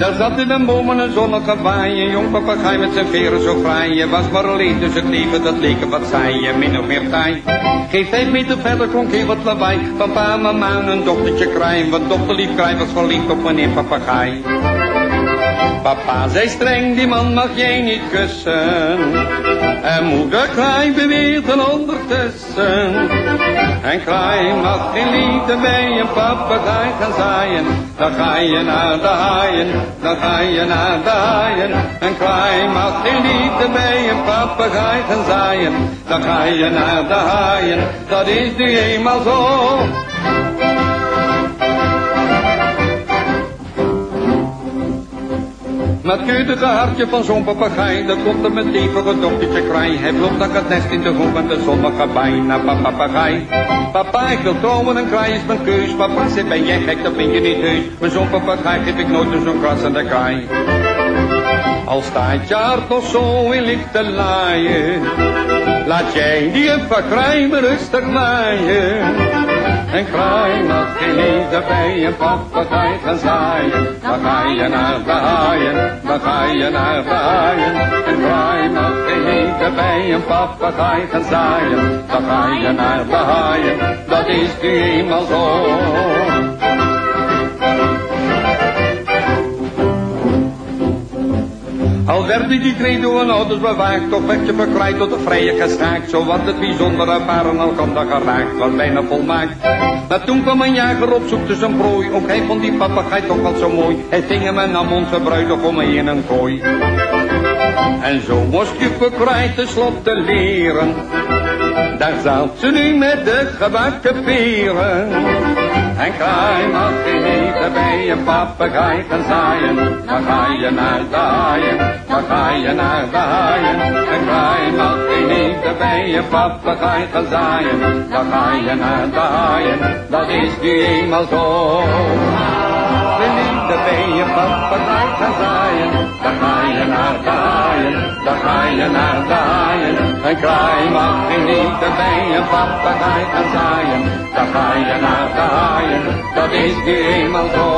zat in een boom een zonnige baai. Een jong papegaai met zijn veren zo fraai. Je was maar alleen, dus het leven dat leek wat saai. Je min of meer taai. Geen vijf meter verder klonk heel wat lawaai. Papa, mama en een dochtertje kraai. Want dochter lief kraai was verliefd op meneer papegaai. Papa zei streng, die man mag jij niet kussen. En moeder kraai beweerde ondertussen. En kraai mag geen liefde bij een papegaai gaan zaaien. Dan ga je naar de haaien, dan ga je naar de haaien. En kraai mag geen liefde bij een papegaai gaan zaaien. Dan ga je naar de haaien, dat is nu eenmaal zo. Maar het keutige hartje van zo'n papegaai, dat komt er met lievige dochtertje kraai. Hij vloog naar het nest in de hoek van de zonnige bij naar papa papegaai. Papa, ik wil trouwen en kraai is mijn keus. Papa, zit ben jij gek, dat vind je niet heus. Maar zo'n papegaai geef ik nooit dus zo'n kras aan de kraai. Al staat je hart nog zo in licht te laaien, laat jij die een kraai me rustig naaien. En kraai mag geen liefde bij een papegaai gaan zaaien. Dan ga je naar de Papageien gai en arbaien, en gai mag ge hinte bei en Papa gai Papageien da gai en arbaien, dat is die mal zo. Al werden die twee door hun ouders bewaakt, toch werd je verkrijgt tot de vrije gestaakt. Zo wat het bijzondere paren elkander geraakt, was bijna volmaakt. Maar toen kwam een jager op zoek zijn prooi, ook hij vond die papegaai toch wel zo mooi. Hij ving hem en nam onze bruidegom mee in een kooi. En zo moest je verkrijgt tenslotte leren. Daar zat ze nu met de gebakken peren. En kraai mag geen liefde bij een papegaai gaan zaaien. Dan ga je naar de haaien, dan ga je naar de haaien. En kraai mag geen liefde bij een papegaai gaan zaaien. Dan ga je naar de haaien, dat is nu eenmaal zo. De liefde bij een papegaai gaan zaaien. Dan ga je dan je naar de haaien. En kraai mag geen liefde bij een papegaai gaan zaaien. Dan je naar de haaien, dat is nu eenmaal zo.